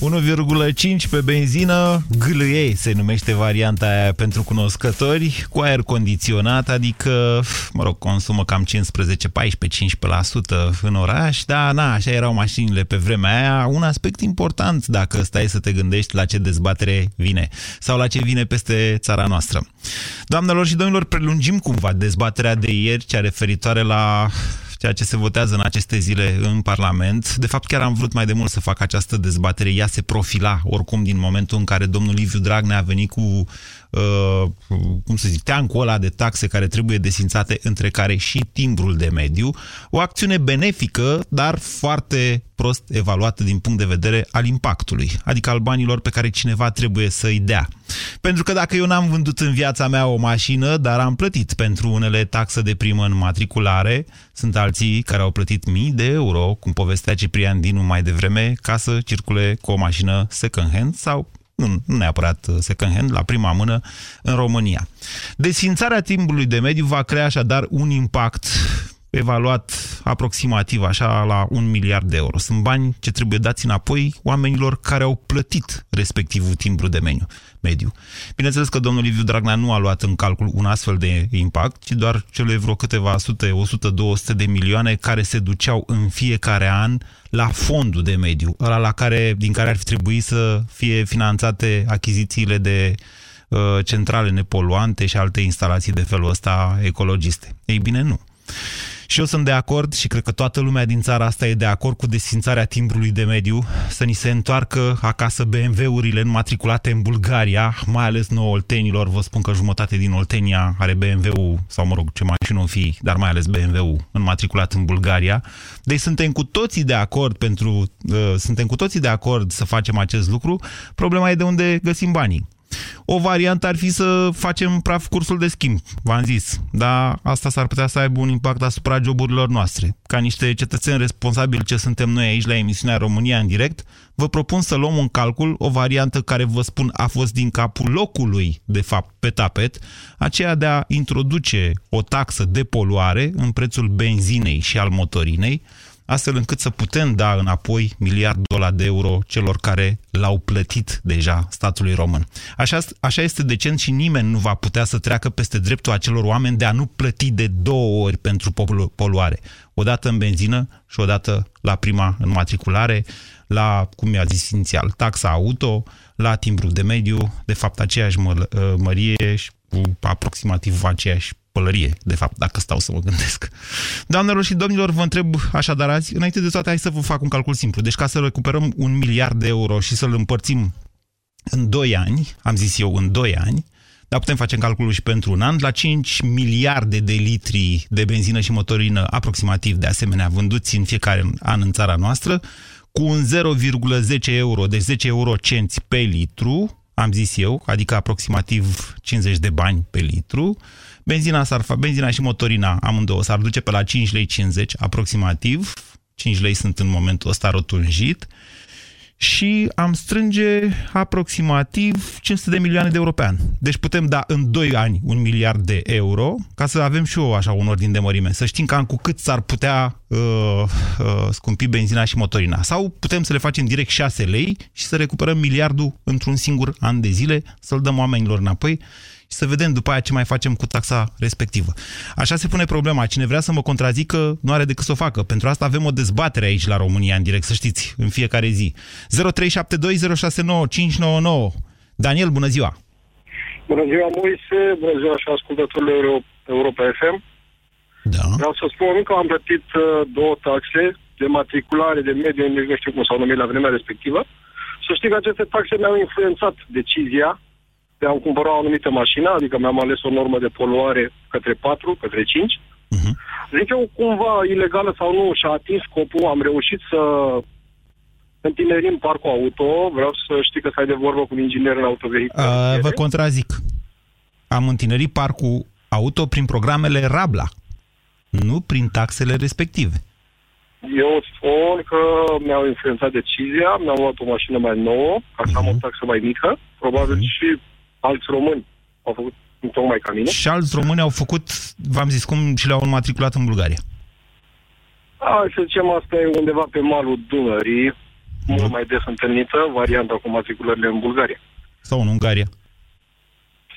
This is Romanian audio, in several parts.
1,5 pe benzină, GLE se numește varianta aia pentru cunoscători, cu aer condiționat, adică, mă rog, consumă cam 15, 14, 15% în oraș, dar na, așa erau mașinile pe vremea aia. Un aspect important dacă stai să te gândești la ce dezbatere vine sau la ce vine peste țara noastră. Doamnelor și domnilor, prelungim cumva dezbaterea de ieri, cea referitoare la ceea ce se votează în aceste zile în Parlament. De fapt, chiar am vrut mai de mult să fac această dezbatere. Ea se profila oricum din momentul în care domnul Liviu Dragnea a venit cu Uh, cum să zic, teancul ăla de taxe care trebuie desințate, între care și timbrul de mediu, o acțiune benefică, dar foarte prost evaluată din punct de vedere al impactului, adică al banilor pe care cineva trebuie să-i dea. Pentru că dacă eu n-am vândut în viața mea o mașină, dar am plătit pentru unele taxă de primă în matriculare, sunt alții care au plătit mii de euro, cum povestea Ciprian Dinu mai devreme, ca să circule cu o mașină second-hand sau nu, nu neapărat uh, second hand, la prima mână în România. Desfințarea timpului de mediu va crea așadar un impact evaluat aproximativ așa la un miliard de euro. Sunt bani ce trebuie dați înapoi oamenilor care au plătit respectivul timbru de meniu, mediu. Bineînțeles că domnul Liviu Dragnea nu a luat în calcul un astfel de impact, ci doar cele vreo câteva sute, 100, 200 de milioane care se duceau în fiecare an la fondul de mediu, ăla la care, din care ar fi trebuit să fie finanțate achizițiile de uh, centrale nepoluante și alte instalații de felul ăsta ecologiste. Ei bine, nu. Și eu sunt de acord și cred că toată lumea din țara asta e de acord cu desfințarea timbrului de mediu, să ni se întoarcă acasă BMW-urile înmatriculate în Bulgaria, mai ales nouă oltenilor. Vă spun că jumătate din Oltenia are BMW-ul, sau mă rog, ce mașină o fi, dar mai ales BMW-ul înmatriculat în Bulgaria. Deci suntem cu toții de acord pentru, uh, suntem cu toții de acord să facem acest lucru. Problema e de unde găsim banii. O variantă ar fi să facem praf cursul de schimb, v-am zis, dar asta s-ar putea să aibă un impact asupra joburilor noastre. Ca niște cetățeni responsabili ce suntem noi aici la emisiunea România în direct, vă propun să luăm în calcul o variantă care, vă spun, a fost din capul locului, de fapt, pe tapet, aceea de a introduce o taxă de poluare în prețul benzinei și al motorinei, astfel încât să putem da înapoi miliardul ăla de euro celor care l-au plătit deja statului român. Așa, așa este decent și nimeni nu va putea să treacă peste dreptul acelor oameni de a nu plăti de două ori pentru poluare. Odată în benzină și odată la prima înmatriculare, la, cum mi-a zis inițial, taxa auto, la timbru de mediu, de fapt aceeași mă, mărie și cu aproximativ aceeași pălărie, de fapt, dacă stau să mă gândesc. Doamnelor și domnilor, vă întreb așadar azi, înainte de toate, hai să vă fac un calcul simplu. Deci ca să recuperăm un miliard de euro și să-l împărțim în 2 ani, am zis eu în 2 ani, dar putem face calculul și pentru un an, la 5 miliarde de litri de benzină și motorină aproximativ de asemenea vânduți în fiecare an în țara noastră, cu un 0,10 euro, deci 10 eurocenți pe litru, am zis eu, adică aproximativ 50 de bani pe litru, Benzina, s-ar fa, benzina și motorina amândouă s-ar duce pe la 5 lei 50 aproximativ. 5 lei sunt în momentul ăsta rotunjit. Și am strânge aproximativ 500 de milioane de euro pe an. Deci putem da în 2 ani un miliard de euro, ca să avem și eu așa un ordin de mărime. Să știm cam cu cât s-ar putea uh, uh, scumpi benzina și motorina. Sau putem să le facem direct 6 lei și să recuperăm miliardul într-un singur an de zile, să-l dăm oamenilor înapoi și să vedem după aia ce mai facem cu taxa respectivă. Așa se pune problema. Cine vrea să mă contrazică, nu are decât să o facă. Pentru asta avem o dezbatere aici la România în direct, să știți, în fiecare zi. 0372069599. Daniel, bună ziua! Bună ziua, Moise, bună ziua și ascultătorilor Europa FM. Da. Vreau să spun că am plătit uh, două taxe de matriculare, de mediu, nici nu știu cum s-au numit la vremea respectivă. Să știi că aceste taxe mi-au influențat decizia de a cumpăra o anumită mașină, adică mi-am ales o normă de poluare către 4, către 5. Uh-huh. Mhm. Zic eu, cumva, ilegală sau nu, și-a atins scopul, am reușit să întinerim parcul auto, vreau să știi că stai de vorbă cu un inginer în autovehicul. Uh, vă contrazic. Am întinerit parcul auto prin programele Rabla, nu prin taxele respective. Eu spun că mi-au influențat decizia, mi-am luat o mașină mai nouă, ca să am o taxă mai mică. Probabil și alți români au făcut tocmai ca mine. Și alți români au făcut, v-am zis, cum și le-au înmatriculat în Bulgaria. Hai să zicem, asta e undeva pe malul Dunării, mult mai des întâlnită, varianta cu matriculările în Bulgaria. Sau în Ungaria.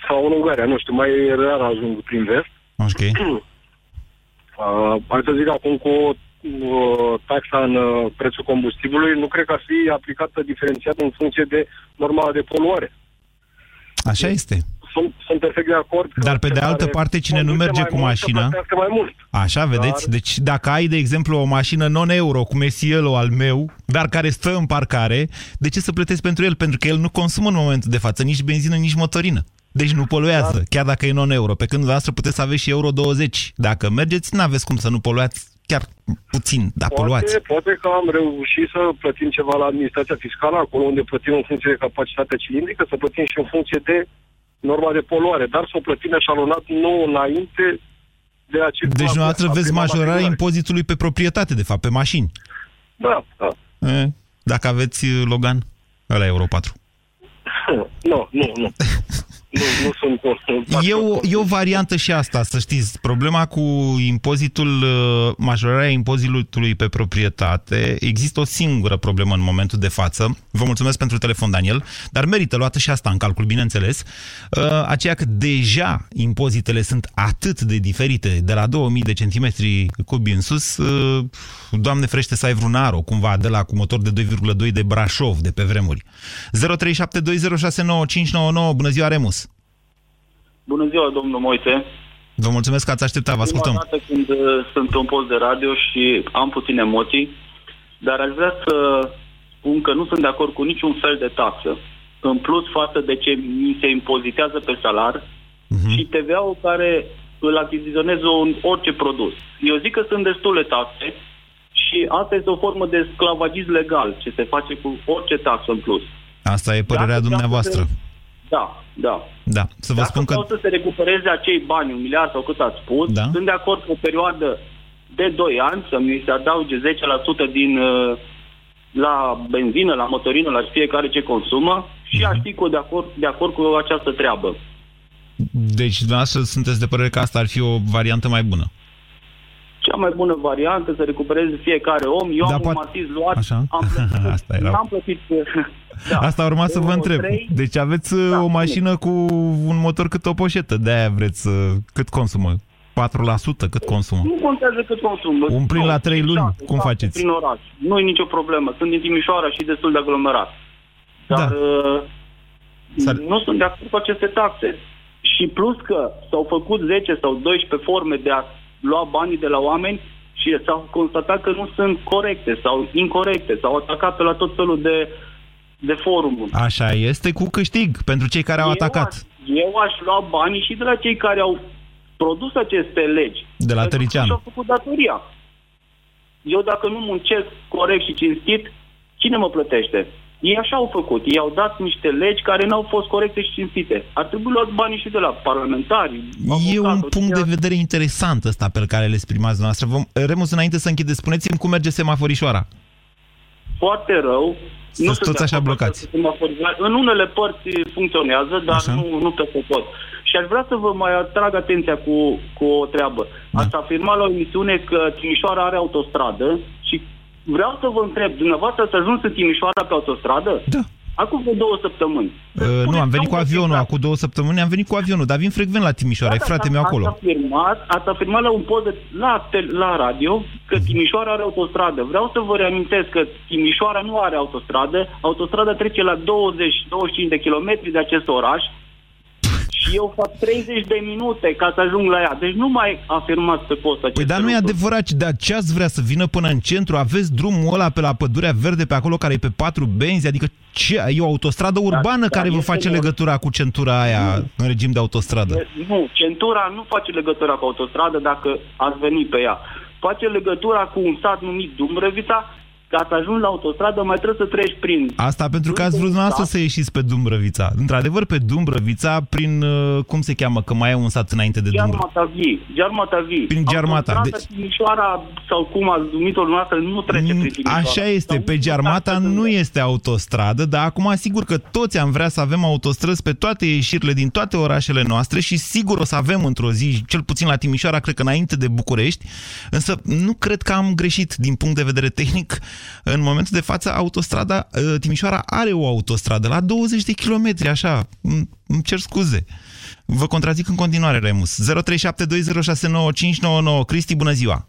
Sau în Ungaria, nu știu, mai rar ajung prin vest. Ok. Uh, hai să zic acum cu uh, taxa în uh, prețul combustibilului, nu cred că ar fi aplicată diferențiat în funcție de norma de poluare. Așa este. Sunt, sunt perfect de acord. că Dar pe de care altă parte, cine nu conduce merge mai cu mult să mașina- plătească mai mult. Așa, vedeți? Dar- Deci dacă ai, de exemplu, o mașină non-euro, cum e Cielo al meu, dar care stă în parcare, de ce să plătesc pentru el? Pentru că el nu consumă în momentul de față nici benzină, nici motorină. Deci nu poluează, chiar dacă e non-euro. Pe când dumneavoastră puteți să aveți și euro 20. Dacă mergeți, nu aveți cum să nu poluați chiar puțin, dar poluați. Poate, poate că am reușit să plătim ceva la administrația fiscală, acolo unde plătim în funcție de capacitatea cilindrică, să plătim și în funcție de norma de poluare, dar să o plătim eșalonat nu înainte de a circula. Deci dumneavoastră La veți prima majorarea matriculare. impozitului pe proprietate, de fapt, pe mașini. Da, da. E, dacă aveți uh, Logan, ăla e Euro 4. Nu, nu, nu. Nu, nu sunt... E o, e o variantă și asta, să știți. Problema cu impozitul, uh, majorarea impozitului pe proprietate, există o singură problemă în momentul de față. Vă mulțumesc pentru telefon, Daniel, dar merită luată și asta în calcul, bineînțeles. Uh, Aceea că deja impozitele sunt atât de diferite, de la 2000 de centimetri cubi în sus, uh, Doamne frește să ai vreun aro, cumva, de la cu motor de 2,2 de Brașov, de pe vremuri. 0372069599, bună ziua, Remus! Bună ziua, domnul Moise. Vă mulțumesc că ați așteptat, vă Prima ascultăm. dată când uh, sunt pe un post de radio și am puține emoții, dar aș vrea să spun că nu sunt de acord cu niciun fel de taxă. În plus față de ce mi se impozitează pe salar Mhm. și TVA-ul care îl achiziționez în orice produs. Eu zic că sunt destule taxe și asta este o formă de sclavagism legal, ce se face cu orice taxă în plus. Asta e părerea Dacă dumneavoastră. vreau să- Da, da. Da, să vă Dacă spun că... vreau să se recupereze acei bani, un miliard sau cât ați spus, Da. sunt de acord cu o perioadă de 2 ani să mi se adauge 10% din uh, la benzină, la motorină, la fiecare ce consumă și Mhm. aș fi cu de acord, de acord cu această treabă. Deci, dumneavoastră sunteți de părere că asta ar fi o variantă mai bună. Cea mai bună variantă să recupereze fiecare om. Eu Da, am poate- un matiz luat, Așa? am plătit, Asta era. am plătit da. Asta urma să vă Euro întreb. 3, Deci aveți uh, Da, o mașină cu un motor cât o poșetă, de-aia vreți... uh, Cât consumă? 4% cât consumă? Nu contează cât consumă. Umplim la trei luni. șase, Cum șapte faceți? Prin oraș. Nu e nicio problemă. Sunt din Timișoara și destul de aglomerat. Dar Da. uh, S-ar- nu sunt de acord cu aceste taxe. Și plus că s-au făcut 10 sau 12 forme de a lua banii de la oameni și s-au constatat că nu sunt corecte sau incorrecte. S-au atacat pe la tot felul de, de forumuri. Așa este cu câștig pentru cei care au Eu atacat. aș, eu aș lua banii și de la cei care au produs aceste legi. De la Pentru că Tăricianu. Și-au făcut datoria. Eu dacă nu muncesc corect și cinstit, cine mă plătește? Ei așa au făcut. Ei au dat niște legi care n-au fost corecte și cinstite. Ar trebui luat banii și de la parlamentari. E un avocatul, punct de cine- vedere interesant ăsta pe care îl exprimați dumneavoastră. Vom, Remus, înainte să închideți, spuneți-mi cum merge semaforișoara. Foarte rău. Sunteți sunt de așa acord blocați. cu semaforizare. În unele părți funcționează, dar Așa. nu, nu peste tot. Și aș vrea să vă mai atrag atenția cu, cu o treabă. Da. Ați afirmat la o emisiune că Timișoara are autostradă și vreau să vă întreb, dumneavoastră ați ajuns în Timișoara pe autostradă? Da. Acum vreo două săptămâni. Uh, nu, am venit cu Spuneți-mi avionul exact. acum două săptămâni, am venit cu avionul, dar vin frecvent la Timișoara, e Da, frate da, meu ați acolo. Afirmat, ați afirmat la un post de, la, tel- la radio că Timișoara are autostradă. Vreau să vă reamintesc că Timișoara nu are autostradă. Autostrada trece la 20-25 de kilometri de acest oraș și eu fac 30 de minute ca să ajung la ea. Deci nu mai afirmați pe post acest Păi dar nu e adevărat, dar ce ați vrea să vină până în centru? Aveți drumul ăla pe la Pădurea Verde, pe acolo, care e pe patru benzi? Adică ce? E o autostradă urbană dar care vă este face nor- legătura cu centura aia în regim de autostradă? Nu, centura nu face legătura cu autostradă dacă ați venit pe ea. Face legătura cu un sat numit Dumbrăvița, ca să ajungi la autostradă mai trebuie să treci prin... Asta pentru că ați vrut dumneavoastră să ieșiți pe Dumbrăvița. Într-adevăr, pe Dumbrăvița, prin, uh, cum se cheamă, că mai e un sat înainte de Dumbrăvița. Giarmata Giarmata Prin Giarmata. Autostrada de... Timișoara, sau cum a numit-o dumneavoastră, nu trece prin Timișoara. Așa este, pe Giarmata nu este autostradă, dar acum sigur că toți am vrea să avem autostrăzi pe toate ieșirile din toate orașele noastre și sigur o să avem într-o zi, cel puțin la Timișoara, cred că înainte de București, însă nu cred că am greșit din punct de vedere tehnic în momentul de față, autostrada ă, Timișoara are o autostradă la 20 de kilometri, așa, îmi cer scuze. Vă contrazic în continuare, Remus. 0372069599. Cristi, bună ziua!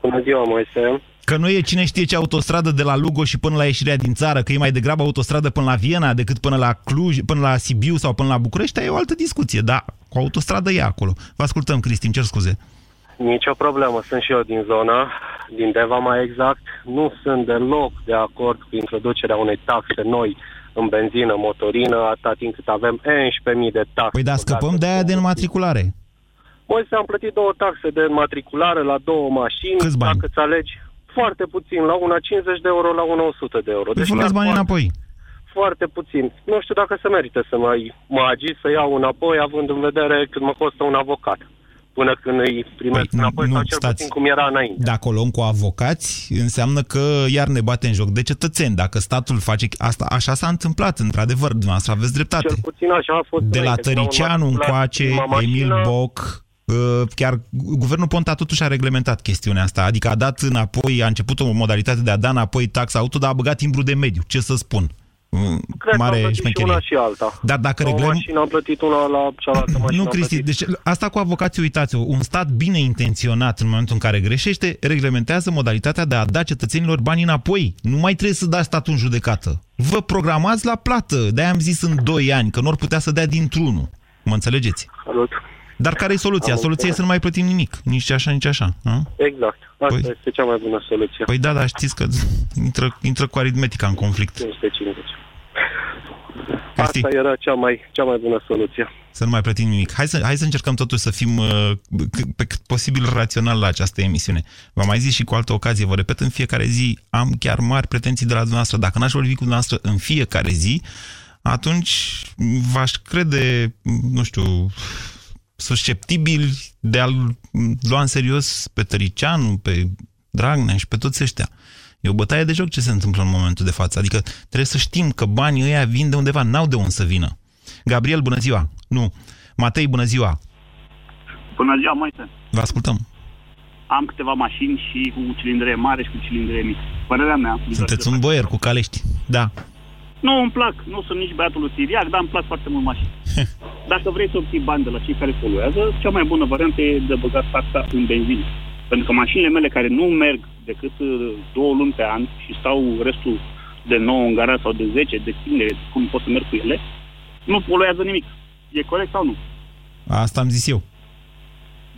Bună ziua, Moise! Că nu e cine știe ce autostradă de la Lugo și până la ieșirea din țară, că e mai degrabă autostradă până la Viena decât până la Cluj, până la Sibiu sau până la București, e o altă discuție, da, cu autostradă e acolo. Vă ascultăm, Cristi, îmi cer scuze. Nicio problemă, sunt și eu din zona, din Deva mai exact. Nu sunt deloc de acord cu introducerea unei taxe noi în benzină, motorină, atâta timp cât avem 11.000 de taxe. Păi da, scăpăm de aia de înmatriculare. Măi, am plătit două taxe de înmatriculare la două mașini. Câți bani? Dacă îți alegi foarte puțin, la una 50 de euro, la una 100 de euro. Păi deci bani foarte, înapoi. Foarte puțin. Nu știu dacă se merită să mai mă agi să iau înapoi, având în vedere cât mă costă un avocat până când îi primesc păi, înapoi, nu, sau cel stați. puțin cum era înainte. Dacă o luăm cu avocați, înseamnă că iar ne bate în joc de cetățeni. Dacă statul face asta, așa s-a întâmplat, într-adevăr, dumneavoastră aveți dreptate. Cel puțin așa a fost. De la Tăricianu încoace, Emil Boc, uh, chiar guvernul Ponta totuși a reglementat chestiunea asta, adică a dat înapoi, a început o modalitate de a da înapoi taxa auto, dar a băgat timbru de mediu, ce să spun. Cred mare că am și una și alta. Dar dacă o reglăm... mașină am plătit una la cealaltă mașină. Nu, Cristi, deci asta cu avocații, uitați-o, un stat bine intenționat în momentul în care greșește, reglementează modalitatea de a da cetățenilor bani înapoi. Nu mai trebuie să dați statul în judecată. Vă programați la plată. De-aia am zis în 2 ani, că nu ori putea să dea dintr-unul. Mă înțelegeți? Salut. Dar care e soluția? Am soluția e să nu mai plătim nimic. Nici așa, nici așa. Nu? Exact. Asta păi... este cea mai bună soluție. Păi da, dar știți că intră, intră cu aritmetica în conflict. 550. Asta era cea mai, cea mai bună soluție. Să nu mai plătim nimic. Hai să, hai să încercăm totuși să fim uh, pe cât posibil rațional la această emisiune. V-am mai zis și cu altă ocazie, vă repet, în fiecare zi am chiar mari pretenții de la dumneavoastră. Dacă n-aș vorbi cu dumneavoastră în fiecare zi, atunci v-aș crede, nu știu, susceptibil de a-l lua în serios pe Tăricianu, pe Dragnea și pe toți ăștia. E o bătaie de joc ce se întâmplă în momentul de față. Adică trebuie să știm că banii ăia vin de undeva, n-au de unde să vină. Gabriel, bună ziua! Nu. Matei, bună ziua! Bună ziua, Moise! Vă ascultăm! Am câteva mașini și cu cilindre mare și cu cilindre mici. Părerea mea... Sunteți un boier cu calești. Da. Nu, îmi plac. Nu sunt nici băiatul lui Siriac, dar îmi plac foarte mult mașini. Dacă vrei să obții bani de la cei care poluează, cea mai bună variantă e de băgat taxa în benzină. Pentru că mașinile mele care nu merg decât uh, două luni pe an și stau restul de 9 în gara sau de 10, de tine, cum pot să merg cu ele, nu poluează nimic. E corect sau nu? Asta am zis eu.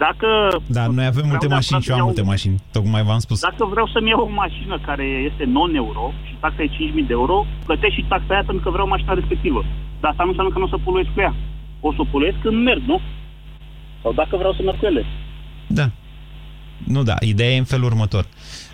Dacă... Dar noi avem multe mașini și eu am multe mașini, tocmai v-am spus. Dacă vreau să-mi iau o mașină care este non-euro și taxa e 5.000 de euro, plătesc și taxa aia pentru că vreau mașina respectivă. Dar asta nu înseamnă că nu o să poluiesc cu ea. O să o poluiesc când merg, nu? Sau dacă vreau să merg cu ele. Da. Nu, da, ideea e în felul următor.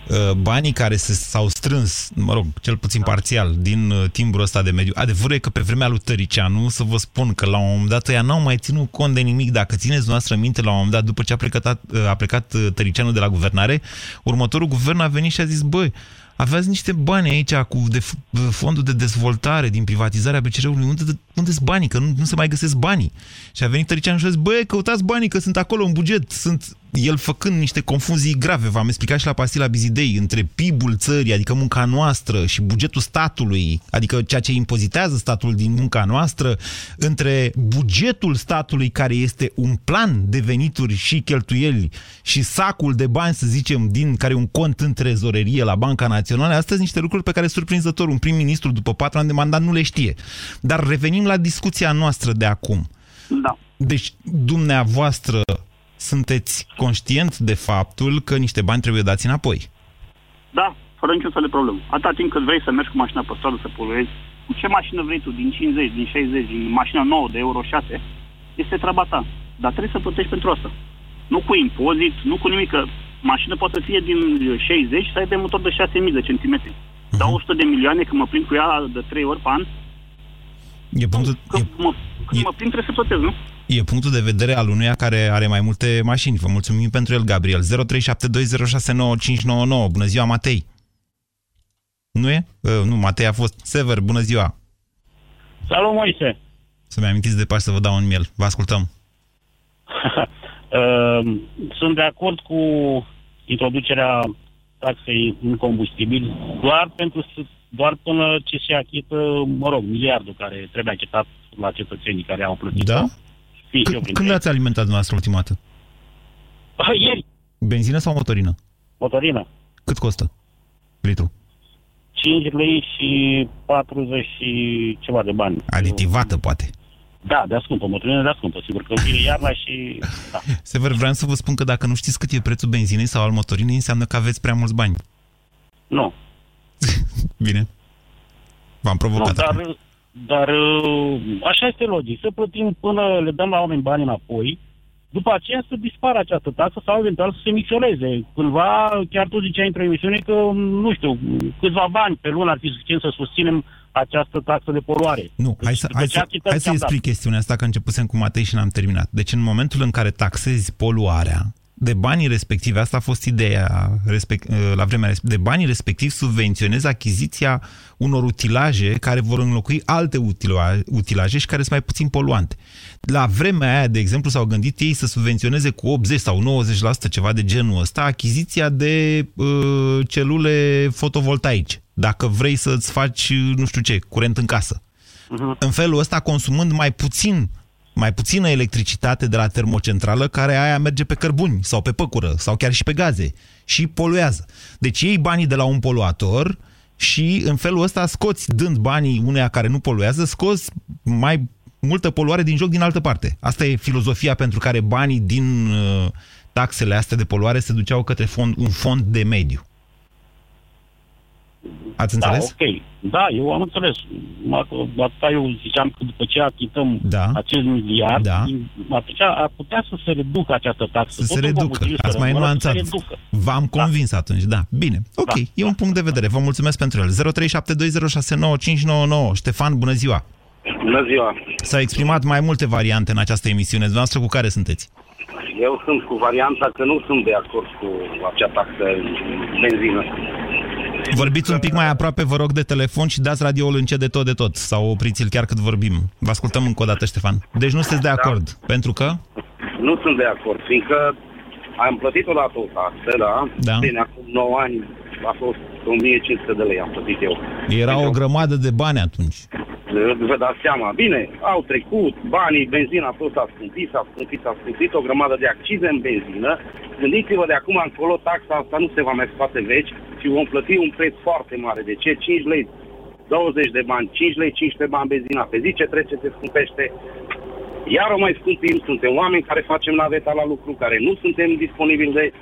Uh, banii care s-au strâns, mă rog, cel puțin parțial, din uh, timbrul ăsta de mediu, adevărul e că pe vremea lui Tăricianu, să vă spun că la un moment dat ăia n-au mai ținut cont de nimic. Dacă țineți noastră minte, la un moment dat, după ce a plecat, uh, a plecat Tăricianu de la guvernare, următorul guvern a venit și a zis, băi, aveați niște bani aici cu de, fondul de dezvoltare din privatizarea BCR-ului. Unde, unde sunt banii? Că nu, nu se mai găsesc banii. Și a venit Tăricianu și a zis, băi, căutați banii, că sunt acolo în buget. Sunt el făcând niște confuzii grave, v-am explicat și la pastila Bizidei, între PIB-ul țării, adică munca noastră, și bugetul statului, adică ceea ce impozitează statul din munca noastră, între bugetul statului, care este un plan de venituri și cheltuieli, și sacul de bani, să zicem, din care un cont în trezorerie la Banca Națională, astăzi niște lucruri pe care, surprinzător, un prim-ministru după patru ani de mandat nu le știe. Dar revenim la discuția noastră de acum. Da. Deci, dumneavoastră sunteți conștient de faptul că niște bani trebuie dați înapoi. Da, fără niciun fel de problemă. Atâta timp cât vrei să mergi cu mașina pe stradă să poluezi, cu ce mașină vrei tu, din 50, din 60, din mașina nouă de Euro 6, este treaba ta. Dar trebuie să plătești pentru asta. Nu cu impozit, nu cu nimic, că mașină poate să fie din 60 să aibă motor de 6000 de centimetri. Uh-huh. Dau 100 de milioane când mă prind cu ea de 3 ori pe an. E punctul, Că e, mă, când e- mă prind trebuie să plătesc, nu? e punctul de vedere al unuia care are mai multe mașini. Vă mulțumim pentru el, Gabriel. 0372069599. Bună ziua, Matei. Nu e? Uh, nu, Matei a fost. Sever, bună ziua. Salut, Moise! Să-mi amintiți de pași să vă dau un miel. Vă ascultăm. Uh, Sunt de acord cu introducerea taxei în combustibil doar pentru să- doar până ce se achită, mă rog, miliardul care trebuie achitat la cetățenii care au plătit. Da? Fii și eu C- printre când ei. ați alimentat dumneavoastră ultima dată? Ah, Ieri, Benzină sau motorină? motorină. Cât costă litru? 5 lei și 40 și ceva de bani. Aditivată, poate. Da, de scumpă, motorină de scumpă, sigur că vine iarna și... Da. Sever, vreau să vă spun că dacă nu știți cât e prețul benzinei sau al motorinei, înseamnă că aveți prea mulți bani. Nu, Bine. V-am nu provocat. acum. dar, dar uh, așa este logic, să plătim până le dăm la oameni bani înapoi, după aceea să dispară această taxă sau eventual să se micșoreze. Cândva, chiar tu ziceai într-o emisiune că, nu știu, câțiva bani pe lună ar fi suficient să susținem această taxă de poluare. Nu, hai să, După hai ce să, achităm hai să ce-am dat. explic chestiunea asta, că începusem cu Matei și n-am terminat. Deci în momentul în care taxezi poluarea, de banii respectivi, asta a fost ideea respect, la vremea respectivă, de banii respectiv subvenționezi achiziția unor utilaje care vor înlocui alte utila- utilaje și care sunt mai puțin poluante. La vremea aia, de exemplu, s-au gândit ei să subvenționeze cu 80 sau 90% ceva de genul ăsta achiziția de uh, celule fotovoltaice. Dacă vrei să-ți faci, nu știu ce, curent în casă. În felul ăsta, consumând mai puțin mai puțină electricitate de la termocentrală, care aia merge pe cărbuni sau pe păcură sau chiar și pe gaze și poluează. Deci iei banii de la un poluator și în felul ăsta scoți, dând banii uneia care nu poluează, scoți mai multă poluare din joc din altă parte. Asta e filozofia pentru care banii din uh, taxele astea de poluare se duceau către fond, un fond de mediu. Ați Da, înțeles? ok. Da, eu am înțeles. At- Atâta eu ziceam că după ce achităm Da. acest miliard, Da. atunci ar putea să se reducă această taxă. Să se Tot în reducă. combustibil să Ați mai rămână, nuanțat. Să se reducă. V-am convins atunci, da. Bine. Ok, Da, e un punct de vedere. Vă mulțumesc pentru el. 0372069599. Ștefan, bună ziua! Bună ziua! S-au exprimat mai multe variante în această emisiune. Dumneavoastră cu care sunteți? Eu sunt cu varianta că nu sunt de acord cu acea taxă benzină. Vorbiți un pic mai aproape, vă rog, de telefon și dați radioul încet de tot de tot. Sau opriți-l chiar cât vorbim. Vă ascultăm încă o dată, Ștefan. Deci nu sunteți de acord. Pentru că? Nu sunt de acord, fiindcă am plătit odată o taxă, da? Da. Bine, acum 9 ani a fost 1500 de lei am plătit eu. Era o grămadă de bani atunci. Vă dați seama. Bine, au trecut, banii, benzina a fost a scumpit, s-a scumpit, s-a scumpit, o grămadă de accize în benzină. Gândiți-vă de acum încolo, taxa asta nu se va mai scoate veci și vom plăti un preț foarte mare. De ce? 5 lei 20 de bani, 5 lei 15 bani benzina. Pe zi ce trece se scumpește. Iar o mai scumpim, suntem oameni care facem naveta la lucru, care nu suntem disponibili de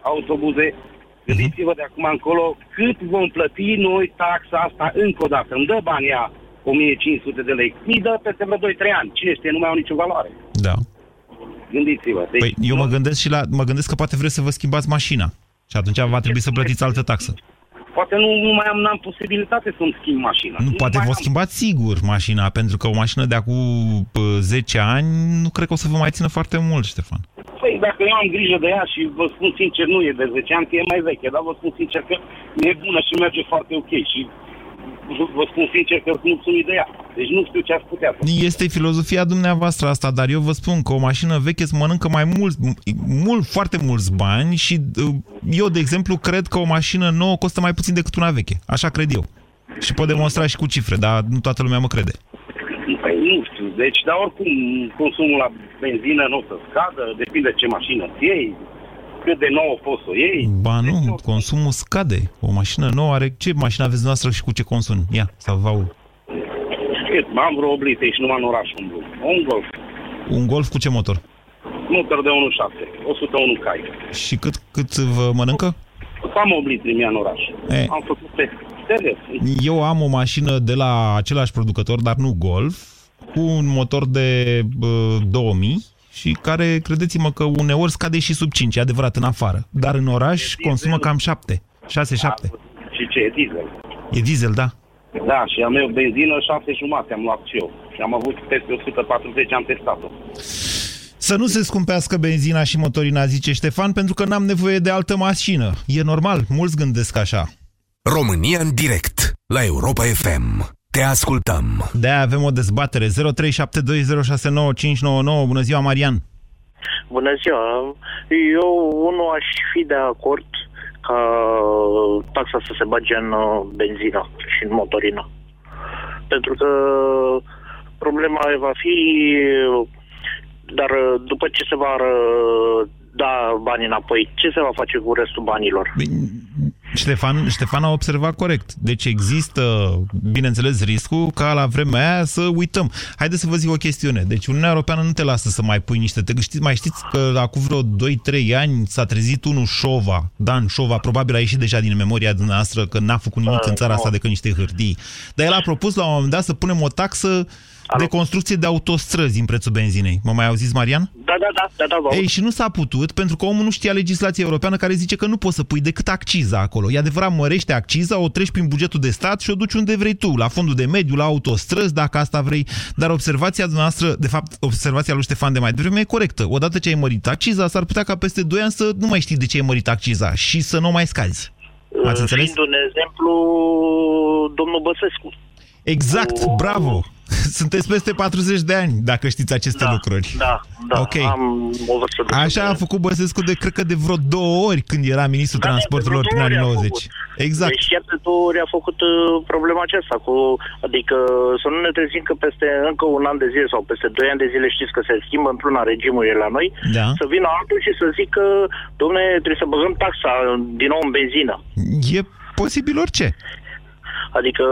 autobuze. Gândiți-vă de acum încolo cât vom plăti noi taxa asta încă o dată. Îmi dă banii ea 1500 de lei. Mi dă peste vreo 2-3 ani. Cine știe, nu mai au nicio valoare. Da. Gândiți-vă. Deci, Păi eu mă gândesc și la, mă gândesc că poate vreți să vă schimbați mașina. Și atunci va trebui să plătiți altă taxă. Poate nu, nu mai am, n-am posibilitate să-mi schimb mașina. Nu, poate mai vă am. schimbați sigur mașina, pentru că o mașină de acum pă, 10 ani nu cred că o să vă mai țină foarte mult, Ștefan. Păi dacă eu am grijă de ea și vă spun sincer, nu e de 10 ani, că e mai veche, dar vă spun sincer că e bună și merge foarte ok și vă spun sincer că sunt mulțumit de ea. Deci nu știu ce aș putea să Este filozofia dumneavoastră asta, dar eu vă spun că o mașină veche îți mănâncă mai mult, mult, foarte mulți bani și uh, eu, de exemplu, cred că o mașină nouă costă mai puțin decât una veche. Așa cred eu. Și pot demonstra și cu cifre, dar nu toată lumea mă crede. Păi nu știu, deci, dar oricum consumul la benzină nu o să scadă, depinde ce mașină îți iei, cât de nouă poți să o iei. Ba nu, consumul scade. O mașină nouă are... Ce mașină aveți noastră și cu ce consum? Ia, să vă aud. Cât? Am vreo oblite și numai în oraș umblu. Un golf. Un Golf cu ce motor? Motor de 1.6, 101 cai. Și cât, cât vă mănâncă? Am 8 litri mie în oraș. E. Am făcut test. Serios. Eu am o mașină de la același producător, dar nu Golf, cu un motor de uh, 2000 și care, credeți-mă că uneori scade și sub 5, e adevărat, în afară. Dar în oraș consumă cam 7, 6-7. Și ce, e diesel? E diesel, da. Da, și am eu benzină 6 jumate am luat și eu. Și am avut peste 140, am testat-o. Să nu se scumpească benzina și motorina, zice Ștefan, pentru că n-am nevoie de altă mașină. E normal, mulți gândesc așa. România în direct la Europa FM. Te ascultăm. de avem o dezbatere. 0372069599. Bună ziua, Marian! Bună ziua! Eu, unul, aș fi de acord ca taxa să se bage în uh, benzină și în motorină. Pentru că problema va fi, dar uh, după ce se va uh, da banii înapoi, ce se va face cu restul banilor? Ștefan, Ștefan a observat corect. Deci există, bineînțeles, riscul ca la vremea aia să uităm. Haideți să vă zic o chestiune. Deci Uniunea Europeană nu te lasă să mai pui niște... Te, știți, mai știți că acum vreo 2-3 ani s-a trezit unul Șova, Dan Șova, probabil a ieșit deja din memoria dumneavoastră că n-a făcut nimic în țara asta decât niște hârtii. Dar el a propus la un moment dat să punem o taxă de construcție de autostrăzi în prețul benzinei. Mă mai auziți, Marian? Da, da, da, da, da. vă aud. Ei, și nu s-a putut, pentru că omul nu știa legislația europeană care zice că nu poți să pui decât acciza acolo. E adevărat, mărește acciza, o treci prin bugetul de stat și o duci unde vrei tu, la fondul de mediu, la autostrăzi, dacă asta vrei. Dar observația noastră, de fapt, observația lui Ștefan de mai devreme e corectă. Odată ce ai mărit acciza, s-ar putea ca peste 2 ani să nu mai știi de ce ai mărit acciza și să nu o mai scazi. Ați înțeles? Fiind un exemplu, domnul Băsescu. Exact, O- bravo! Sunteți peste 40 de ani, dacă știți aceste Da, lucruri. Da, da, Ok. am o vârstă de Așa a făcut Băsescu de, cred că de vreo două ori când era ministrul Da, de transporturilor vreo prin două anii ori a 90. Exact. Deci chiar de două ori a făcut uh, problema aceasta, cu, adică să nu ne trezim că peste încă un an de zile sau peste doi ani de zile știți că se schimbă într-una regimurile la noi, Da. să vină altul și să zică, domne, trebuie să băgăm taxa din nou în benzină. E posibil orice. Adică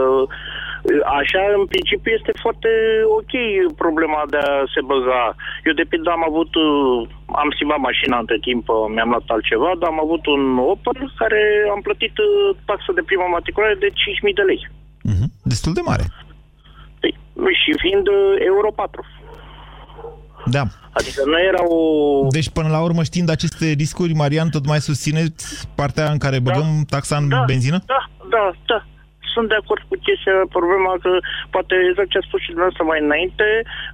Așa, în principiu, este foarte ok problema de a se băga. Eu, de pildă, am avut, uh, am schimbat mașina între timp, uh, mi-am luat altceva, dar am avut un Opel care am plătit uh, taxa de prima matriculare de 5.000 de lei. Mhm. Destul de mare. Păi, Și fiind uh, Euro 4. Da. Adică nu era o... Deci, până la urmă, știind aceste riscuri, Marian, tot mai susțineți partea în care băgăm taxa în da, benzină? Da, da, da. Sunt de acord cu chestia, problema că poate exact ce a spus și dumneavoastră mai înainte,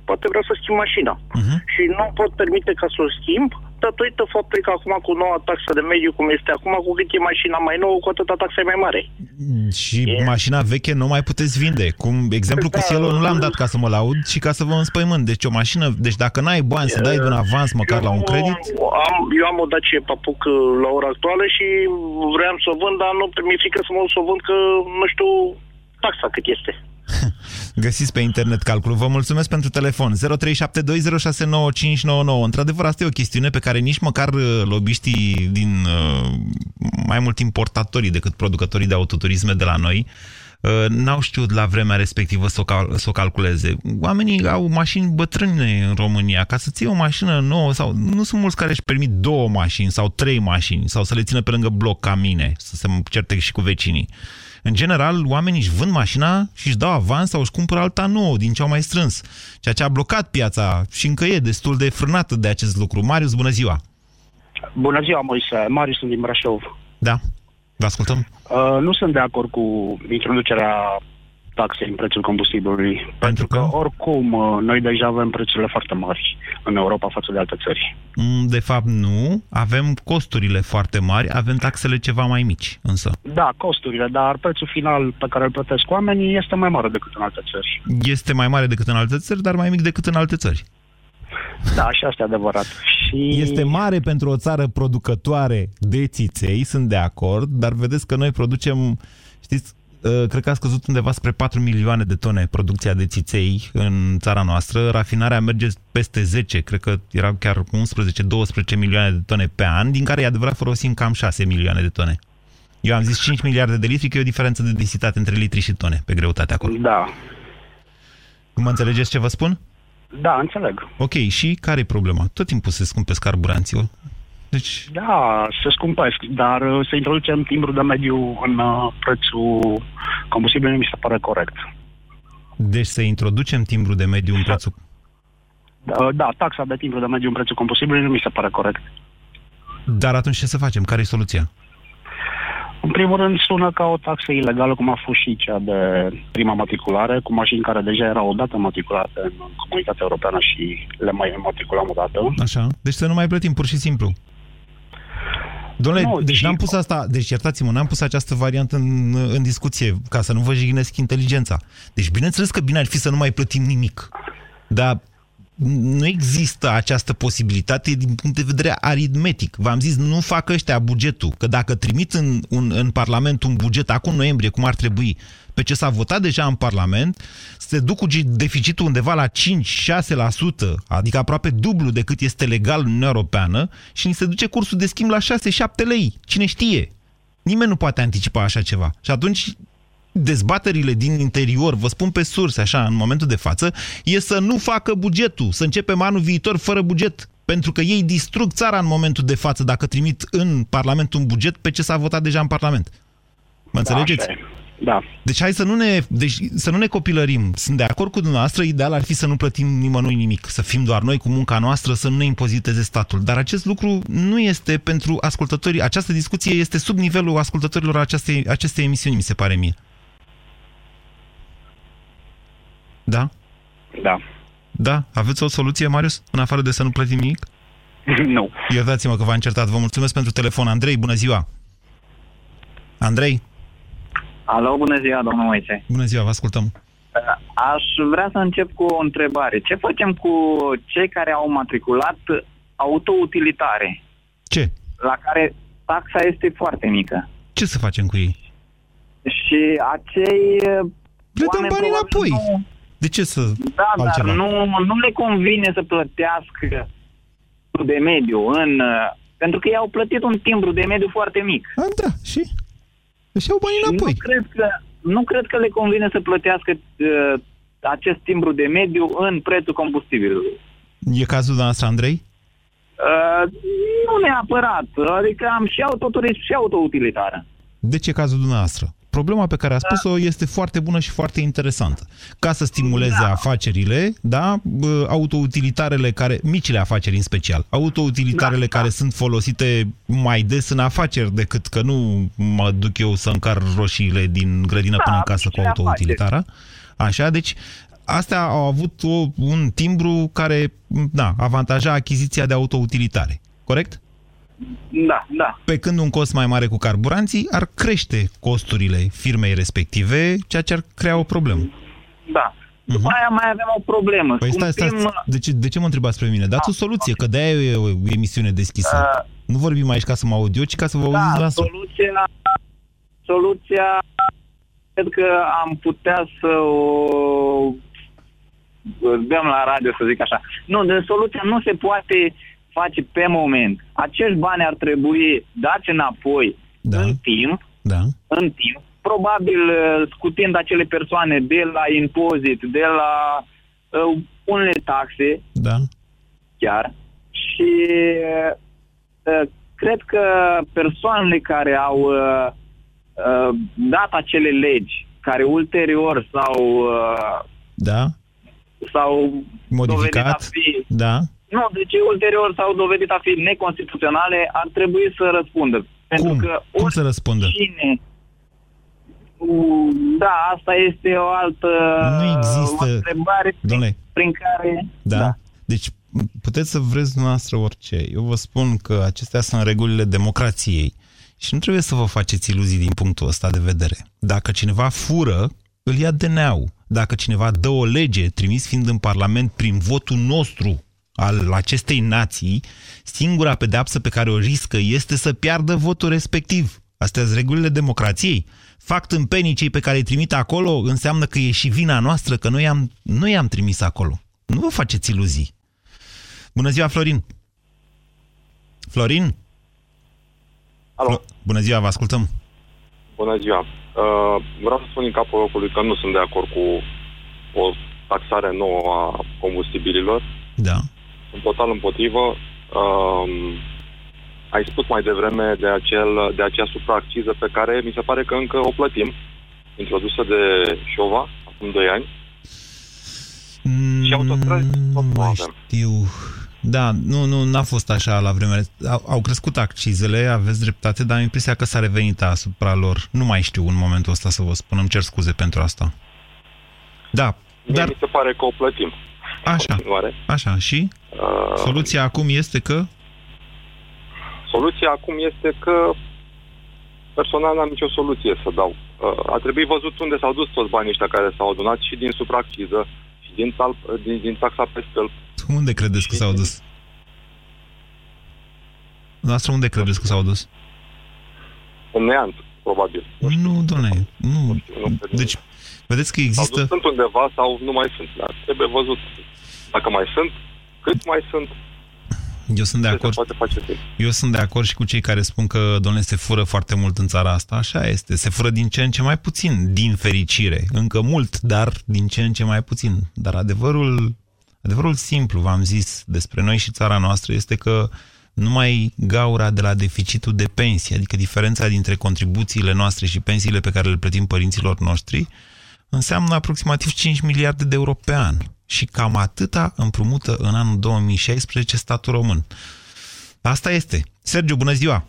poate vreau să schimb mașina. Mhm. Și nu pot permite ca să o schimb, datorită faptului că acum cu noua taxă de mediu, cum este acum, cu cât e mașina mai nouă, cu atâta taxa e mai mare. Și mașina veche nu mai puteți vinde. Cum exemplu cu Da. Cielo nu l-am dat ca să mă laud, ci ca să vă înspăimânt. Deci o mașină, deci dacă n-ai bani să dai de un avans măcar la un credit, Am, eu am o Dacia Papuc uh, la ora actuală și vreau să o vând, dar nu mi-e frică să mă duc să o vând că nu știu taxa cât este. Găsiți pe internet calculul. Vă mulțumesc pentru telefon. 0372069599. Într-adevăr, asta e o chestiune pe care nici măcar uh, lobiștii din uh, mai mult importatorii decât producătorii de autoturisme de la noi uh, n-au știut la vremea respectivă să o, cal- să o calculeze. Oamenii au mașini bătrâne în România. Ca să ții o mașină nouă, sau nu sunt mulți care își permit două mașini sau trei mașini, sau să le țină pe lângă bloc ca mine, să se certe și cu vecinii. În general, oamenii își vând mașina și își dau avans sau își cumpără alta nouă din ce au mai strâns. Ceea ce a blocat piața și încă e destul de frânată de acest lucru. Marius, bună ziua! Bună ziua, Moise. Marius sunt din Brașov. Da, vă ascultăm. Uh, nu sunt de acord cu introducerea taxei în prețul combustibilului. Pentru că? Oricum, uh, noi deja avem prețurile foarte mari în Europa față de alte țări. Mm, De fapt, nu. Avem costurile foarte mari, avem taxele ceva mai mici, însă. Da, costurile, dar prețul final pe care îl plătesc oamenii este mai mare decât în alte țări. Este mai mare decât în alte țări, dar mai mic decât în alte țări. Da, și asta e adevărat. Și... Este mare pentru o țară producătoare de țiței, sunt de acord, dar vedeți că noi producem, știți, uh, cred că a scăzut undeva spre 4 milioane de tone producția de țiței în țara noastră. Rafinarea merge peste 10, cred că erau chiar 11-12 milioane de tone pe an, din care e adevărat folosim cam 6 milioane de tone. Eu am zis 5 miliarde de litri, că e o diferență de densitate între litri și tone pe greutate acolo. Da, Mă înțelegeți ce vă spun? da, înțeleg. Ok, și care e problema? Tot timpul se scumpesc carburanții. Deci, Da, se scumpesc, dar uh, să introducem timbru de mediu în uh, prețul combustibilului mi se pare corect. deci să introducem timbru de mediu în prețul... Uh, Da, taxa de timbru de mediu în prețul combustibilului nu mi se pare corect. Dar atunci ce să facem? Care e soluția? În primul rând sună ca o taxă ilegală, cum a fost și cea de prima matriculare, cu mașini care deja erau odată matriculate în comunitatea europeană și le mai matriculam odată. Așa. Deci să nu mai plătim, pur și simplu. Domnule, Nu, deci și- n-am pus asta, deci iertați-mă, n-am pus această variantă în, în discuție, ca să nu vă jignesc inteligența. Deci bineînțeles că bine ar fi să nu mai plătim nimic. Dar nu există această posibilitate din punct de vedere aritmetic. V-am zis, nu fac ăștia bugetul, că dacă trimit în, un, în Parlament un buget acum în noiembrie, cum ar trebui, pe ce s-a votat deja în Parlament, se duc cu gi- deficitul undeva la 5-6%, adică aproape dublu decât este legal în Uniunea Europeană și ni se duce cursul de schimb la 6-7 lei. Cine știe? Nimeni nu poate anticipa așa ceva. Și atunci dezbaterile din interior, vă spun pe surse, așa, în momentul de față, e să nu facă bugetul, să începem anul viitor fără buget. Pentru că ei distrug țara în momentul de față dacă trimit în Parlament un buget pe ce s-a votat deja în Parlament. Mă înțelegeți? Da, așa e. Da. Deci hai să nu, ne, deci, să nu ne copilărim. Sunt de acord cu dumneavoastră, ideal ar fi să nu plătim nimănui nimic, să fim doar noi cu munca noastră, să nu ne impoziteze statul. Dar acest lucru nu este pentru ascultătorii, această discuție este sub nivelul ascultătorilor acestei, acestei emisiuni, mi se pare mie. Da? Da. Da? Aveți o soluție, Marius, în afară de să nu plătim nimic? nu. Iertați-mă că v-am încertat. Vă mulțumesc pentru telefon. Andrei, bună ziua! Andrei, Alo, bună ziua, domnul Moise. bună ziua, vă ascultăm. Aș vrea să încep cu o întrebare. Ce facem cu cei care au matriculat autoutilitare, Ce? la care taxa este foarte mică? Ce să facem cu ei? Și acei Le dăm oameni banii probabil înapoi. Nu, De ce să da, altceva? dar nu, nu le convine să plătească de mediu în... Pentru că ei au plătit un timbru de mediu foarte mic. A, da, și? Își iau banii înapoi. Nu cred că, nu cred că le convine să plătească uh, acest timbru de mediu în prețul combustibilului. E cazul dumneavoastră, Andrei? Uh, nu neapărat. Adică am și autoturism și autoutilitară. De ce cazul dumneavoastră? Problema pe care a spus-o este foarte bună și foarte interesantă. Ca să stimuleze da. afacerile, da, bă, autoutilitarele care, micile afaceri în special, autoutilitarele da, care da. sunt folosite mai des în afaceri decât că nu mă duc eu să încar roșiile din grădină Da, până în casă cu micile autoutilitara. Așa, deci astea au avut o, un timbru care, da, avantaja achiziția de autoutilitare. Corect? Da, da. Pe când un cost mai mare cu carburanții ar crește costurile firmei respective, ceea ce ar crea o problemă. Da. După aia mai avem o problemă. Mhm. Păi stai, stai, Scumpim, de ce, de ce mă întrebați pe mine? Dați o soluție, că de-aia e o emisiune deschisă. Uh, nu vorbim aici ca să mă aud eu, ci ca să vă auziți da, dumneavoastră. soluția, soluția cred că am putea să o dăm la radio, să zic așa. Nu, de soluția nu se poate face pe moment. Acești bani ar trebui dați înapoi Da. în timp, Da. în timp, probabil uh, scutind acele persoane de la impozit, de la uh, unele taxe, Da. chiar. Și uh, cred că persoanele care au uh, uh, dat acele legi, care ulterior s-au, uh, Da. s-au dovedit a Modificat. fi... Da. Nu, deci ulterior s-au dovedit a fi neconstituționale, ar trebui să răspundă. Pentru Cum? că Cum să răspundă? oricine... Da, asta este o altă Nu există- o întrebare prin, Domnule. prin care... Da. da. Deci puteți să vreți dumneavoastră orice. Eu vă spun că acestea sunt regulile democrației și nu trebuie să vă faceți iluzii din punctul ăsta de vedere. Dacă cineva fură, îl ia DNA-ul. Dacă cineva dă o lege, trimis fiind în Parlament prin votul nostru al acestei nații, singura pedeapsă pe care o riscă este să piardă votul respectiv. Astea sunt regulile democrației. Fac tâmpenii cei pe care îi trimit acolo, înseamnă că e și vina noastră, că noi am, noi am trimis acolo. Nu vă faceți iluzii. Bună ziua, Florin! Florin? Alo. Flo- Bună ziua, vă ascultăm. Bună ziua. Uh, vreau să spun din capul locului că nu sunt de acord cu o taxare nouă a combustibililor. Da. Sunt total împotrivă. Uh, ai spus mai devreme de, acel, de acea supraacciză pe care mi se pare că încă o plătim, introdusă de Șova acum 2 ani. și autostrăzi tot nu mai avem. știu. Da, nu, nu, n-a fost așa la vremea. Au, au crescut accizele, aveți dreptate, dar am impresia că s-a revenit asupra lor. Nu mai știu în momentul ăsta să vă spun, îmi cer scuze pentru asta. Da, Mie dar mi se pare că o plătim. Așa, În continuare. așa, și Uh, soluția acum este că... Soluția acum este că personal n-am nicio soluție să dau. Uh, a trebuit văzut unde s-au dus toți banii ăștia care s-au adunat și din supracciză și din, tal, din, din taxa pe stâlp. Unde credeți că s-au dus? Noastră unde credeți că s-au dus? În neant, probabil. Nu, doamne, nu. nu cred. Deci, vedeți că Sau există... dus, sunt undeva sau nu mai sunt. Dar trebuie văzut dacă mai sunt, cât mai sunt, Eu sunt de ce acord. se poate face timp. Eu sunt de acord și cu cei care spun că, domnule, se fură foarte mult în țara asta. Așa este. Se fură din ce în ce mai puțin, din fericire. Încă mult, dar din ce în ce mai puțin. Dar adevărul, adevărul simplu, v-am zis, despre noi și țara noastră este că numai gaura de la deficitul de pensie, adică diferența dintre contribuțiile noastre și pensiile pe care le plătim părinților noștri, înseamnă aproximativ 5 miliarde de euro pe an. Și cam atâta împrumută în anul 2016 statul român. Asta este. Sergiu, bună ziua!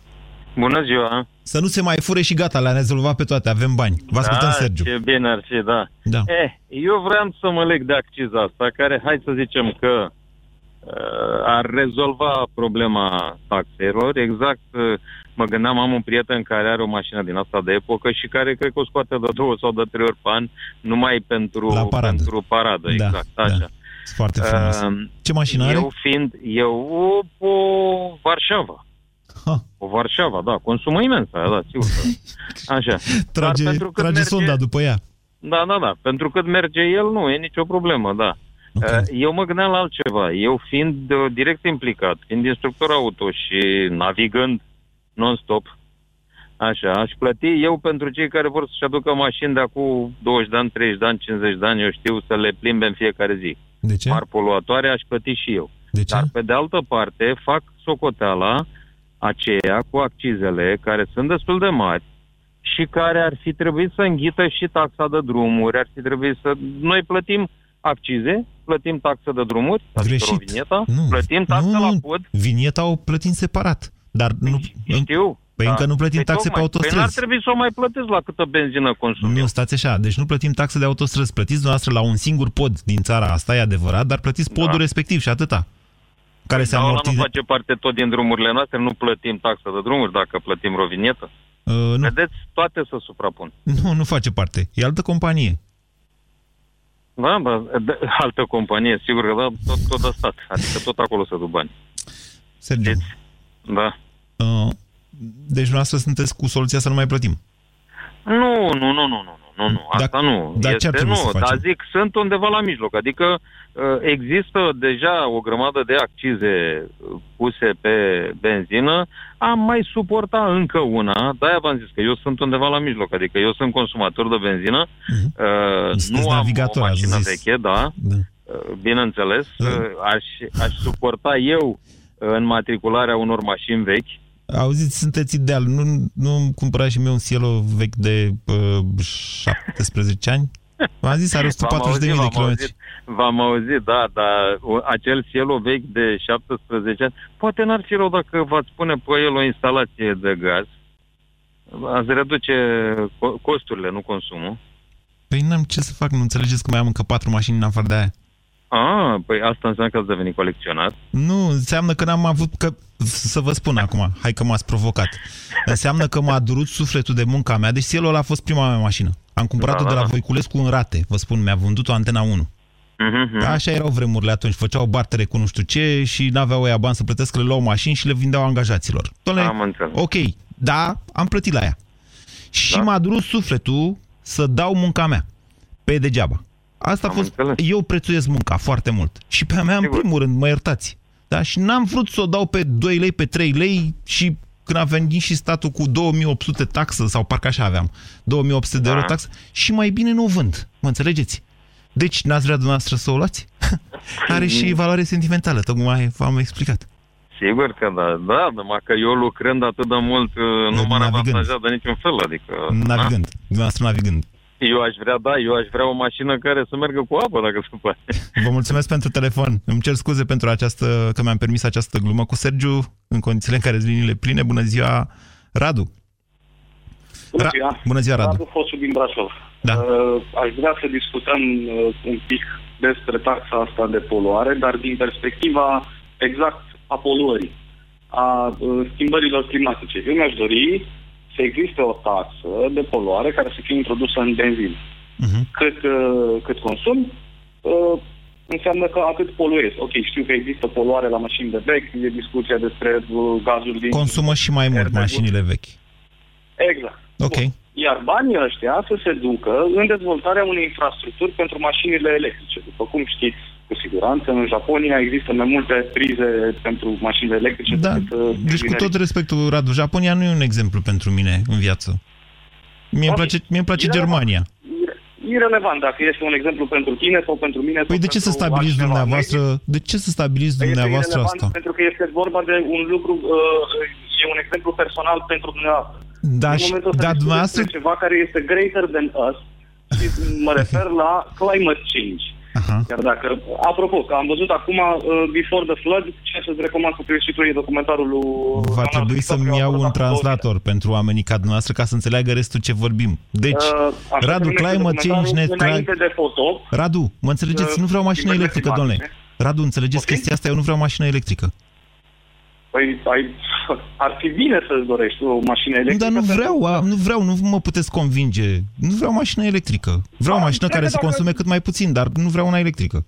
Bună ziua! Să nu se mai fure și gata, le-am rezolvat pe toate, avem bani. Vă ascultăm, da, Sergiu. ce bine ar fi, da. Da. Eh, eu vreau să mă leg de acciza asta, care, hai să zicem că uh, ar rezolva problema taxelor. Exact, uh, mă gândeam, am un prieten care are o mașină din asta de epocă și care cred că o scoate de două sau de trei ori pe an, numai pentru La paradă. Pentru paradă Da, exact, da. așa. Foarte frumos. Uh, Ce mașină are? Eu fiind, eu o, o Varșava. Ha. O Varșava, da, consumă imensă, da, sigur că. Așa. Trage, Dar pentru cât trage merge- sonda după ea. Da, da, da. Pentru cât merge el, nu e nicio problemă, da. Ok. Uh, Eu mă gândeam la altceva. Eu fiind uh, direct implicat, fiind instructor auto și navigând non-stop, așa, aș plăti eu pentru cei care vor să-și aducă mașini de acum 20 de ani, 30 de ani, 50 de ani, eu știu, să le plimbe în fiecare zi. De ce? Mari poluatoare, aș plăti și eu. De ce? Dar, pe de altă parte, fac socoteala aceea cu accizele, care sunt destul de mari și care ar fi trebuit să înghită și taxa de drumuri, ar fi trebuit să... Noi plătim accize, plătim taxă de drumuri, adică Greșit. rovineta, Nu. plătim taxă nu, la nu. pod, Vinieta o plătim separat. Dar nu, știu. Păi încă nu plătim Păi taxe pe tocmai. autostrăzi. Păi n-ar trebui să o mai plătesc la câtă benzină consum. Nu, stați așa. Deci nu plătim taxe de autostrăzi. Plătiți dumneavoastră la un singur pod din țara asta, e adevărat, dar plătiți podul Da. respectiv și atâta. Care se Dar ăla nu amortizează. face parte tot din drumurile noastre, nu plătim taxă de drumuri dacă plătim rovinietă. Uh, nu, Vedeți, toate se suprapun. nu, nu face parte. E altă companie. Da, da, de, altă companie, sigur că da, tot, tot de stat. Adică tot acolo se duc bani. Sergiu. Da. Uh, deci dumneavoastră sunteți cu soluția să nu mai plătim. Nu, nu, nu, nu, nu, nu, nu, asta Dar- nu. dar ce ar trebui nu, să facem? dar zic, sunt undeva la mijloc. Adică uh, există deja o grămadă de accize uh, puse pe benzină. Am mai suporta încă una, de-aia v-am zis că eu sunt undeva la mijloc. Adică eu sunt consumator de benzină, uh, Sunteți nu am o navigator, ați mașină zis. veche, da, Da. Uh, bineînles, uh, aș, aș suporta eu uh, înmatricularea unor mașini vechi, Auziți, sunteți ideal. Nu, nu cumpărați și mie un Cielo vechi de uh, 17 ani? V-am zis, are 140.000 V-am auzit, de v-am kilometri. auzit, v-am auzit, da, dar o- acel cielo vechi de 17 ani, poate n-ar fi rău dacă v-ați pune pe el o instalație de gaz, ați reduce co- costurile, nu consumul. Păi n-am ce să fac, nu înțelegeți că mai am încă patru mașini în afară de aia. Ah, păi asta înseamnă că ați devenit colecționar. Nu, înseamnă că n-am avut... Că, să vă spun acum, hai că m-ați provocat. Înseamnă că m-a durut sufletul de munca mea, deci Cielo a fost prima mea mașină. Am cumpărat-o Da, de da, la da. Voiculescu în rate, vă spun, mi-a vândut-o Antena 1. Mhm, Da, așa erau vremurile atunci, făceau bartere cu nu știu ce și n-aveau ea bani să plătesc, le luau mașini și le vindeau angajaților. Doamne, Am înțeles. ok, da, am plătit la ea. Și Da. m-a durut sufletul să dau munca mea, pe degeaba. Asta a Am fost, înțeles. eu prețuiesc munca foarte mult. Și pe a mea, în Sigur. primul rând, mă iertați. Da? Și n-am vrut să o dau pe 2 lei, pe 3 lei și când a venit și statul cu 2800 taxă, sau parcă așa aveam, 2800 de Da. euro taxă, și mai bine nu o vând. Mă înțelegeți? Deci n-ați vrea dumneavoastră să o luați? Are și valoare sentimentală, tocmai v-am explicat. Sigur că da, da, numai că eu lucrând atât de mult uh, nu m-am Navigând. avantajat de niciun fel, adică... Navigând, dumneavoastră navigând. Eu aș vrea, da, eu aș vrea o mașină care să meargă cu apă, dacă se poate. Vă mulțumesc pentru telefon. Îmi cer scuze pentru această, că mi-am permis această glumă cu Sergiu, în condițiile în care sunt liniile pline. Bună ziua, Radu! Bună ziua! Ra- Bună ziua, Radu! Radu Fosu din Brașov. Da. Uh, aș vrea să discutăm uh, un pic despre taxa asta de poluare, dar din perspectiva exact a poluării, a uh, schimbărilor climatice. Eu mi-aș dori să existe o taxă de poluare care să fie introdusă în benzină. Uh-huh. Cât, uh, cât consum, uh, înseamnă că atât poluezi. Ok, știu că există poluare la mașini de vechi, e discuția despre uh, gazul din... Consumă și mai mult mașinile vechi. Exact. Ok. Iar banii ăștia să se ducă în dezvoltarea unei infrastructuri pentru mașinile electrice. După cum știți, cu siguranță, în Japonia există mai multe prize pentru mașinile electrice. Da, decât, uh, deci cu tot respectul, Radu, Japonia nu e un exemplu pentru mine în viață. Mie îmi place, mie îmi place Germania. Irelevant dacă este un exemplu pentru tine sau pentru mine. Păi de ce să stabiliți dumneavoastră, de ce să stabiliți dumneavoastră este asta? pentru că este vorba de un lucru, uh, e un exemplu personal pentru dumneavoastră. Da, în și- momentul ăsta dar discutăm dumneavoastră- despre ceva care este greater than us și mă refer la climate change. Aha. Chiar dacă, apropo, că am văzut acum uh, Before the Flood, ce să-ți recomand să privești și tu, e documentarul lui... Va trebui să-mi iau un translator pentru oamenii ca dumneavoastră ca să înțeleagă restul ce vorbim. Deci, Uh, așa se Radu, numește climate change, documentarul net, Înainte de foto. Radu, mă înțelegeți? Uh, Nu vreau mașină schimbările electrică, climatice. domnule. Radu, înțelegeți chestia asta? Eu nu vreau mașină electrică. Păi, ai, ar fi bine să-ți dorești o mașină Nu, electrică. dar nu pentru vreau, că- a, nu vreau, nu mă puteți convinge. Nu vreau mașină electrică. Vreau o Da, mașină cred care că să dacă- consume cât mai puțin, dar nu vreau una electrică.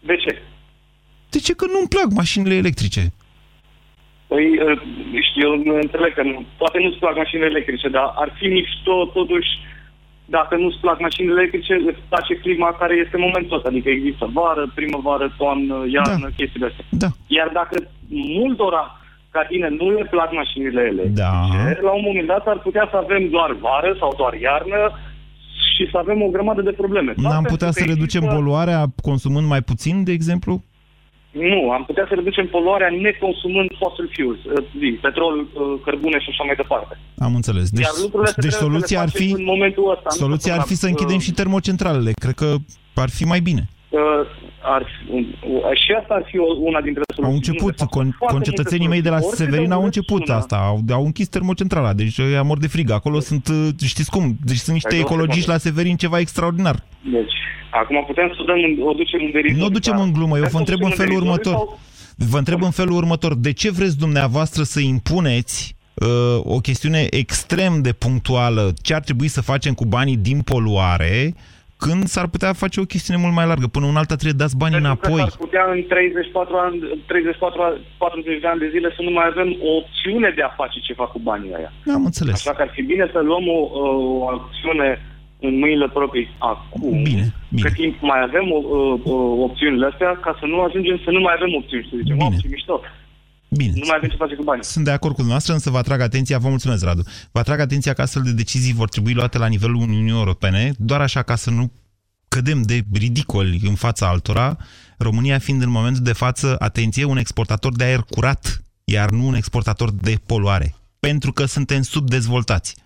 De ce? De ce? Că nu-mi plac mașinile electrice. Păi, uh, știu, eu nu înțeleg că nu, poate nu-ți plac mașinile electrice, dar ar fi mișto, totuși, dacă nu-ți plac mașinile electrice, îți place clima care este în momentul ăsta. Adică există vară, primăvară, toamnă, iarnă, da. chestiile astea. Da. Iar dacă multora ca tine nu le plac mașinile electrice, Da. la un moment dat ar putea să avem doar vară sau doar iarnă și să avem o grămadă de probleme. Doar N-am pentru putea că să reducem există- poluarea consumând mai puțin, de exemplu? Nu, am putea să reducem poluarea neconsumând fossil fuels, uh, zi, petrol, uh, cărbune și așa mai departe. Am înțeles. Deci, Iar lucrurile se deci trebuie să soluția le ar facem fi în momentul ăsta. nu soluția ar fi să uh, închidem și termocentralele. Cred că ar fi mai bine. Uh, ar fi, uh, și asta ar fi o- una dintre soluții. Au început, Nu, de fapt, con- foarte concetățenii multe mei de la soluții. Severin Orice au de început sună. asta, au, au închis termocentrala, deci ăia mor de frig. Acolo sunt, uh, știți cum, deci sunt niște Hai, două ecologiști la secunde. Severin ceva extraordinar. Deci, acum putem să o dăm, în- o ducem în derizoriu. Nu o ducem da? în glumă, eu Putem vă să o întreb ducem în felul derizoriu următor. sau- Vă întreb în felul următor, de ce vreți dumneavoastră să impuneți uh, o chestiune extrem de punctuală, ce ar trebui să facem cu banii din poluare, când s-ar putea face o chestiune mult mai largă. Până un alta trebuie dați banii Pentru că înapoi. s-ar putea în 34 ani, 34, a- 40 de ani de zile să nu mai avem o opțiune de a face ceva cu banii aia. Am înțeles. Așa că ar fi bine să luăm o, o acțiune în mâinile proprii acum, Bine, bine. cât timp mai avem o, o, o, opțiunile astea, ca să nu ajungem să nu mai avem opțiuni, să zicem, Bine. oh, ce mișto, Bine. nu mai avem ce face cu banii. Sunt de acord cu dumneavoastră, însă vă atrag atenția, vă mulțumesc, Radu, vă atrag atenția că astfel de decizii vor trebui luate la nivelul Uniunii Europene, doar așa ca să nu cădem de ridicoli în fața altora, România fiind în momentul de față, atenție, un exportator de aer curat, iar nu un exportator de poluare, pentru că suntem subdezvoltați.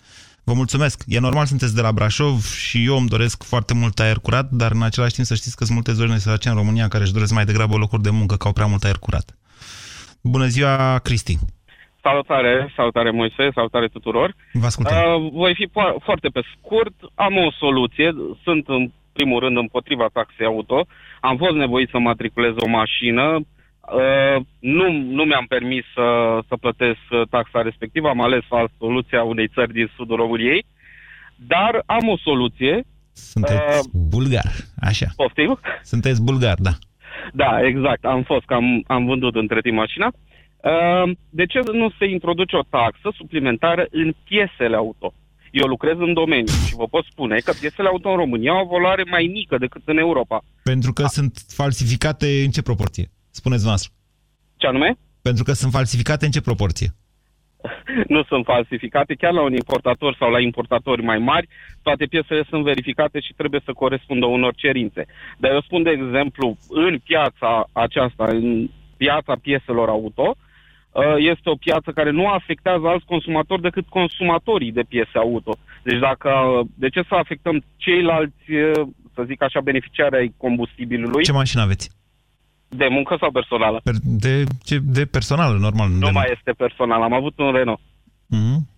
Vă mulțumesc. E normal, sunteți de la Brașov și eu îmi doresc foarte mult aer curat, dar în același timp să știți că sunt multe zone sărace în România care își doresc mai degrabă locuri de muncă, că au prea mult aer curat. Bună ziua, Cristi. Salutare, salutare Moise, salutare tuturor. Vă ascultăm. Uh, voi fi po- foarte pe scurt. Am o soluție. Sunt în primul rând împotriva taxei auto. Am fost nevoit să matriculez o mașină. Uh, nu, nu mi-am permis să, să plătesc uh, taxa respectivă. Am ales fals soluția unei țări din sudul României. Dar am o soluție. Sunteți uh, bulgar, așa. Poftim? Sunteți bulgar, da. Da, exact. Am fost, că am, am vândut între timp mașina. Uh, De ce nu se introduce o taxă suplimentară în piesele auto? Eu lucrez în domeniu și vă pot spune că piesele auto în România au o valoare mai mică decât în Europa. Pentru că sunt falsificate în ce proporție? Spuneți noastră. Ce anume? Pentru că sunt falsificate în ce proporție? Nu sunt falsificate, chiar la un importator sau la importatori mai mari, toate piesele sunt verificate și trebuie să corespundă unor cerințe. Dar eu spun, de exemplu, în piața aceasta, în piața pieselor auto, uh, este o piață care nu afectează alți consumatori decât consumatorii de piese auto. Deci dacă, uh, de ce să afectăm ceilalți, uh, să zic așa, beneficiari ai combustibilului? Ce mașină aveți? De muncă sau personală? Per- de, ce- de personal, normal. Nu de mai este personal, am avut un Renault. Mhm.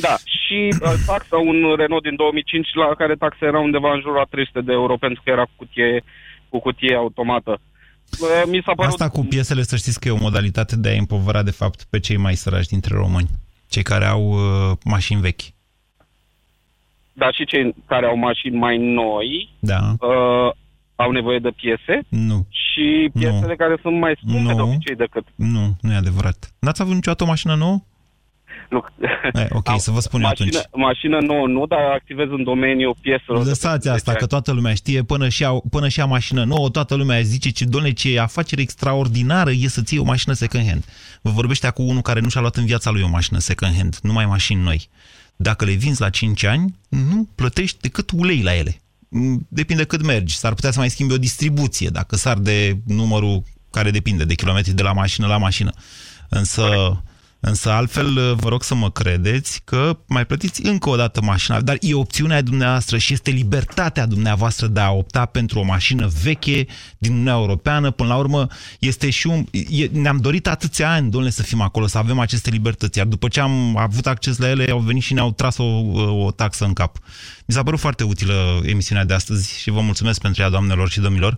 Da, și uh, taxa, un Renault din 2005, la care taxa era undeva în jurul a 300 de euro, pentru că era cu cutie, cu cutie automată. Uh, Mi s-a părut... Asta cu piesele, să știți că e o modalitate de a împovăra, de fapt, pe cei mai săraci dintre români. Cei care au uh, mașini vechi. Dar și cei care au mașini mai noi Da. uh, au nevoie de piese Nu. și piesele care sunt mai scumpe de obicei decât... Nu, nu e adevărat. N-ați avut niciodată o mașină nouă? Nu. E, ok, să vă spun eu mașină, atunci. mașină nouă nu, dar activez în domeniul pieselor. de Lăsați peste asta, 10 că toată lumea știe, până și, a, până și a mașină nouă, toată lumea zice, ce, doamne, ce afacere extraordinară e să ții o mașină second hand. Vă vorbește acum unul care nu și-a luat în viața lui o mașină second hand, numai mașini noi. Dacă le vinzi la 5 ani, nu plătești decât ulei la ele. Mm, Depinde cât mergi. S-ar putea să mai schimbi o distribuție, dacă sar de numărul care depinde de kilometri de la mașină la mașină. Însă, însă altfel vă rog să mă credeți că mai plătiți încă o dată mașina, dar e opțiunea dumneavoastră și este libertatea dumneavoastră de a opta pentru o mașină veche din Uniunea Europeană. Până la urmă, este și un... E, ne-am dorit atâția ani, domnule, să fim acolo, să avem aceste libertăți, iar după ce am avut acces la ele, au venit și ne-au tras o, o taxă în cap. Mi s-a părut foarte utilă emisiunea de astăzi și vă mulțumesc pentru ea, doamnelor și domnilor.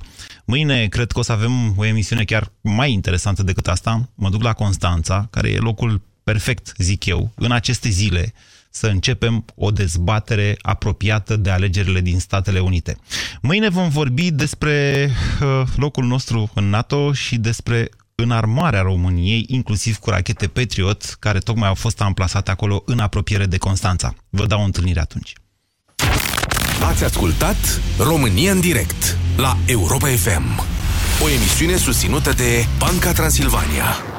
Mâine cred că o să avem o emisiune chiar mai interesantă decât asta. Mă duc la Constanța, care e locul perfect, zic eu, în aceste zile să începem o dezbatere apropiată de alegerile din Statele Unite. Mâine vom vorbi despre uh, locul nostru în NATO și despre înarmarea României, inclusiv cu rachete Patriot, care tocmai au fost amplasate acolo în apropiere de Constanța. Vă dau o întâlnire atunci. Ați ascultat România în direct la Europa FM, o emisiune susținută de Banca Transilvania.